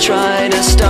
try to stop